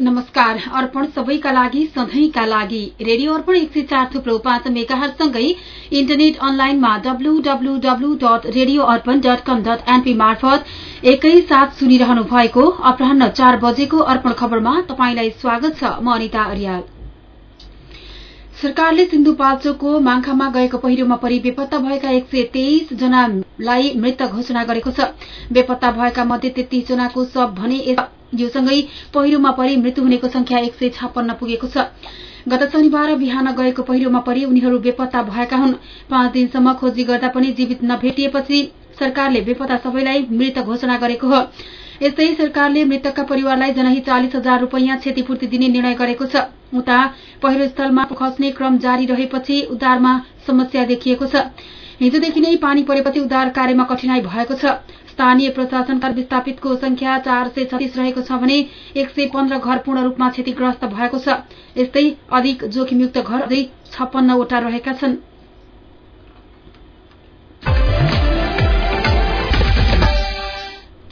नमस्कार अर्पण सबैका लागि सधैँका लागि। रेडियो अर्पण एक सय चार थुप्रो पाँच मेगाहरूसँगै इन्टरनेट अनलाइनमा WWW dot radio Arpan dot com dot NP मार्फत एकैसाथ सुनिरहनु भएको अपरान्न चार बजेको अर्पण खबरमा तपाईँलाई स्वागत छ। म अनिता अर्याल। सरकारले सिन्धुपाल्चोकको माङखामा गएको पहिरोमा परि बेपत्ता भएका एक सय तेइस जनालाई मृत घोषणा गरेको छ। बेपत्ता भएका मध्ये तेत्तीस जनाको शव भने यो सँगै पहिरोमा परि मृत्यु हुनेको संख्या एक सय छप्पन्न पुगेको छ। गत शनिबार बिहान गएको पहिरोमा परि उनीहरू बेपत्ता भएका हुन्। पाँच दिनसम्म खोजी गर्दा पनि जीवित नभेटिएपछि सरकारले बेपत्ता सबैलाई मृत घोषणा गरेको हो। यस्तै सरकारले मृतकका परिवारलाई जनही चालिस हजार रूपियाँ क्षतिपूर्ति दिने निर्णय गरेको छ। उता पहिरो स्थलमा खस्ने क्रम जारी रहेपछि उद्धारमा समस्या देखिएको छ। हिजोदेखि नै पानी परेपछि उद्धार कार्यमा कठिनाई भएको छ। स्थानीय प्रशासनका विस्थापितको संख्या चार सय छत्तीस रहेको छ भने एक सय पन्ध्र घर पूर्ण रूपमा क्षतिग्रस्त भएको छ। यस्तै अधिक जोखिमयुक्त घर अझै छप्पन्नवटा रहेका छन्।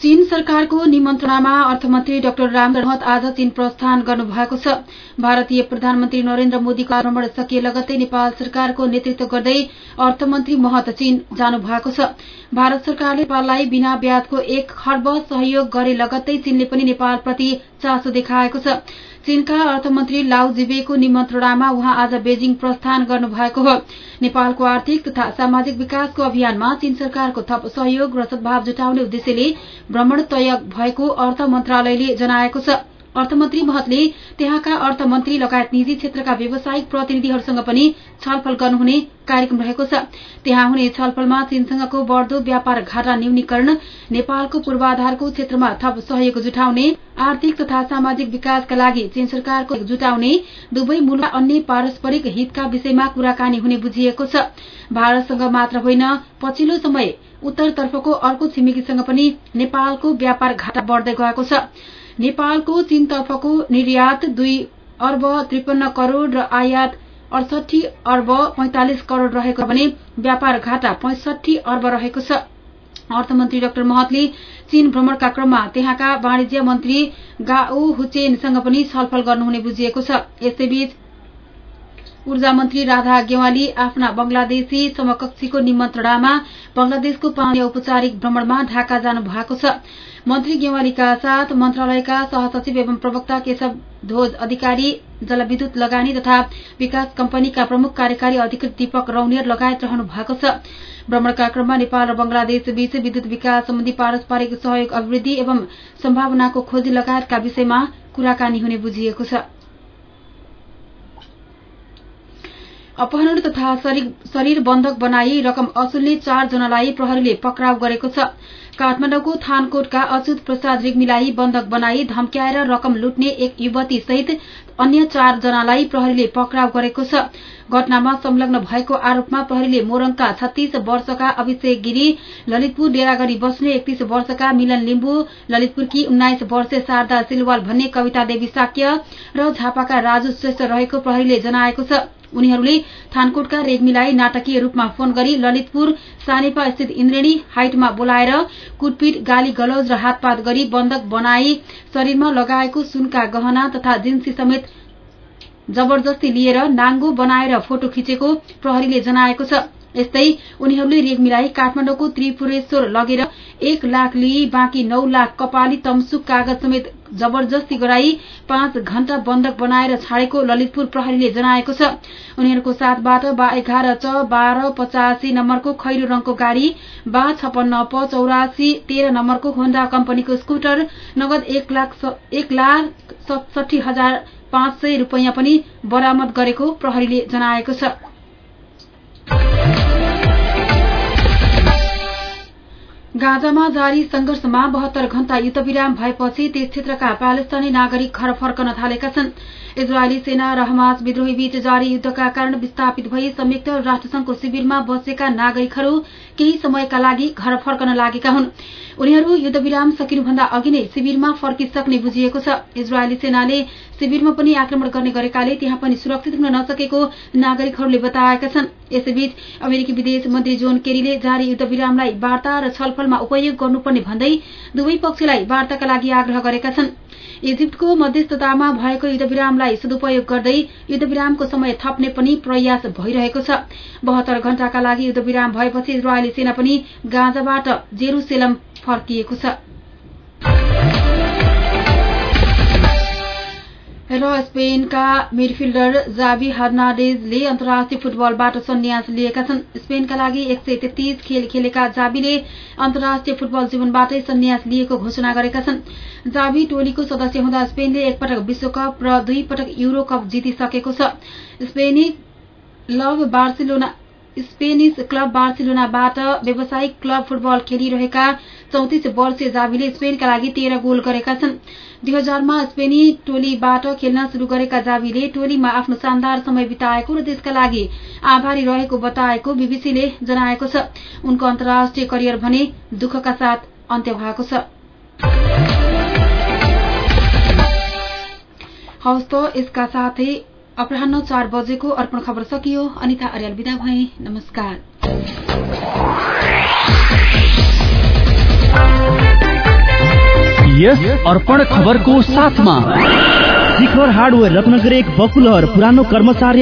चीन सरकारको निमन्त्रणामा अर्थमन्त्री डाक्टर महत आज चीन प्रस्थान गर्नुभएको छ। भारतीय प्रधानमन्त्री नरेन्द्र मोदीको भ्रमण सकिए लगत्तै नेपाल सरकारको नेतृत्व गर्दै अर्थमन्त्री महत चीन जानु भएको छ। भारत सरकारले नेपाललाई बिना ब्याजको एक खर्ब सहयोग गरे लगत्तै चीनले पनि नेपालप्रति चासो देखाएको छ। चीनका अर्थमन्त्री लाउ जिबेको निमन्त्रणामा उहाँ आज बेजिङ प्रस्थान गर्नुभएको हो। नेपालको आर्थिक तथा सामाजिक विकासको अभियानमा चीन सरकारको थप सहयोग र सद्भाव जुटाउने उद्देश्यले भ्रमण तय भएको अर्थ मन्त्रालयले जनाएको छ। अर्थमन्त्री महतले त्यहाँका अर्थमन्त्री लगायत निजी क्षेत्रका व्यावसायिक प्रतिनिधिहरूसँग पनि छलफल गर्नुहुने कार्यक्रम रहेको छ। त्यहाँ हुने छलफलमा चीनसँगको बढ़दो व्यापार घाटा न्यूनीकरण नेपालको पूर्वाधारको क्षेत्रमा थप सहयोग जुटाउने आर्थिक तथा सामाजिक विकासका लागि चीन सरकारको जुटाउने दुवै मुलुक अन्य पारस्परिक हितका विषयमा कुराकानी हुने बुझिएको छ। भारतसँग मात्र होइन पछिल्लो समय उत्तरतर्फको अर्को छिमेकीसँग पनि नेपालको व्यापार घाटा बढ़दै गएको छ। नेपालको चीनतर्फको निर्यात दुई अर्ब त्रिपन्न करोड़ र आयात अडसठी अर्ब पैंतालिस करोड़ रहेको भने व्यापार घाटा पैंसठी अर्ब रहेको छ। अर्थमन्त्री डाक्टर महतले चीन भ्रमणका क्रममा त्यहाँका वाणिज्य मन्त्री गाओ हुचेनसँग पनि छलफल गर्नुहुने बुझिएको छ। यसैबीच ऊर्जा मन्त्री राधा गेवाली आफ्ना बंगलादेशी समकक्षीको निमन्त्रणामा बंगलादेशको पाँच औपचारिक भ्रमणमा ढाका जानु भएको छ। मन्त्री गेवालीका साथ मन्त्रालयका सहसचिव एवं प्रवक्ता केशव ध्वज अधिकारी जलविद्युत लगानी तथा विकास कम्पनीका प्रमुख कार्यकारी अधिकृत दीपक रौनियर लगायत रहनु भएको छ। भ्रमणका क्रममा नेपाल र बंगलादेश बीच विद्युत विकास सम्बन्धी पारस्परिक सहयोग अभिवृद्धि एवं सम्भावनाको खोजी लगायतका विषयमा कुराकानी हुने बुझिएको छ। अपहरण तथा शरीर बन्धक बनाई रकम असुल्ने चार जनालाई प्रहरीले पक्राउ गरेको छ। काठमाडौँको थानकोटका अच्युत प्रसाद रिग्मीलाई बन्धक बनाई धम्क्याएर रकम लुट्ने एक युवती सहित अन्य चार जनालाई प्रहरीले पक्राउ गरेको छ। घटनामा संलग्न भएको आरोपमा प्रहरीले मोरङका छत्तीस वर्षका अभिषेक गिरी ललितपुर डेरागढ़ी बस्ने एकतीस वर्षका मिलन लिम्बू ललितपुरकी उन्नाइस वर्षीय शारदा सिलवाल भन्ने कविता देवी साक्य र झापाका राजु श्रेष्ठ रहेको प्रहरीले जनाएको छ। उनीहरूले थानकोटका रेग्मीलाई नाटकीय रूपमा फोन गरी ललितपुर सानेपा स्थित इन्द्रेणी हाइटमा बोलाएर कुटपिट गाली गलौज र हातपात गरी बन्धक बनाई शरीरमा लगाएको सुनका गहना तथा जिन्सी समेत जबरजस्ती लिएर नाङ्गो बनाएर फोटो खिचेको प्रहरीले जनाएको छ। यस्तै उनीहरूले रेग्मीलाई काठमाडौँको त्रिपुरेश्वर लगेर एक लाख लिई बाँकी नौ लाख कपाली तमसुक कागज समेत जबरजस्ती गराई पाँच घण्टा बन्धक बनाएर छाडेको ललितपुर प्रहरीले जनाएको छ। उनीहरूको साथबाट बा एघार च बाह्र पचासी नम्बरको खैरो रंगको गाड़ी बा छपन्न प चौरासी तेह्र नम्बरको होन्डा कम्पनीको स्कूटर नगद एक लाख सतसठी हजार पाँच सय रूपियाँ पनि बरामद गरेको प्रहरीले जनाएको छ। गाजामा जारी संघर्षमा बहत्तर घण्टा युद्धविराम भएपछि त्यस क्षेत्रका प्यालेस्तानी नागरिक घर फर्कन थालेका छन्। इजरायली सेना र हमास बीच जारी युद्धका कारण विस्थापित भई संयुक्त राष्ट्रसंघको शिविरमा बसेका नागरिकहरू केही समयका लागि घर फर्कन लागेका हुन्। उनीहरू युद्धविराम सकिनुभन्दा अघि नै शिविरमा फर्किसक्ने बुझिएको छ। इजरायली सेनाले शिविरमा पनि आक्रमण गर्ने गरेकाले त्यहाँ पनि सुरक्षित हुन नसकेको नागरिकहरूले बताएका छन्। यसैबीच अमेरिकी विदेश मन्त्री जोन केरीले जारी युद्धविरामलाई वार्ता र छलफलमा उपयोग गर्नुपर्ने भन्दै दुवै पक्षलाई वार्ताका लागि आग्रह गरेका छन्। इजिप्टको मध्यस्थतामा भएको युद्धविरामलाई सदुपयोग गर्दै युद्धविरामको समय थप्ने पनि प्रयास भइरहेको छ। बहत्तर घण्टाका लागि युद्धविराम भएपछि इजरायली सेना पनि गाजाबाट जेरुसेलम फर्किएको छ। र स्पेनका मिडफिल्डर जावी हर्नाडेजले अन्तर्राष्ट्रिय फुटबलबाट सन्यास लिएका छन्। स्पेनका लागि एक सय तेत्तीस खेल खेलेका जावीले अन्तर्राष्ट्रिय फुटबल जीवनबाटै सन्यास लिएको घोषणा गरेका छन्। जावी टोलीको सदस्य हुँदा स्पेनले एकपटक विश्वकप र दुई पटक युरो कप जितिसकेको छ। स्पेनी क्लब बार्सिलोना स्पेनिस क्लब बार्सिलोनाबाट व्यावसायिक क्लब फुटबल खेलिरहेका चौतिस वर्षीय जावीले स्पेनका लागि तेह्र गोल गरेका छन्। दुई हजारमा स्पेनी टोलीबाट खेल्न शुरू गरेका जावीले टोलीमा आफ्नो शानदार समय बिताएको र त्यसका लागि आभारी रहेको बताएको बीबीसीले जनाएको छ। उनको अन्तर्राष्ट्रिय करियर भने दुःखका साथ अन्त्य भएको छ। हवस् यसका साथै अपराह चार बजेको अर्पण खबर सकियो। अनिता अर्याल विदा भए। नमस्कार। यस अर्पण खबरको साथमा। शिखर हार्डवेयर रत्नगर एक बकुलहर पुरानो कर्मचारी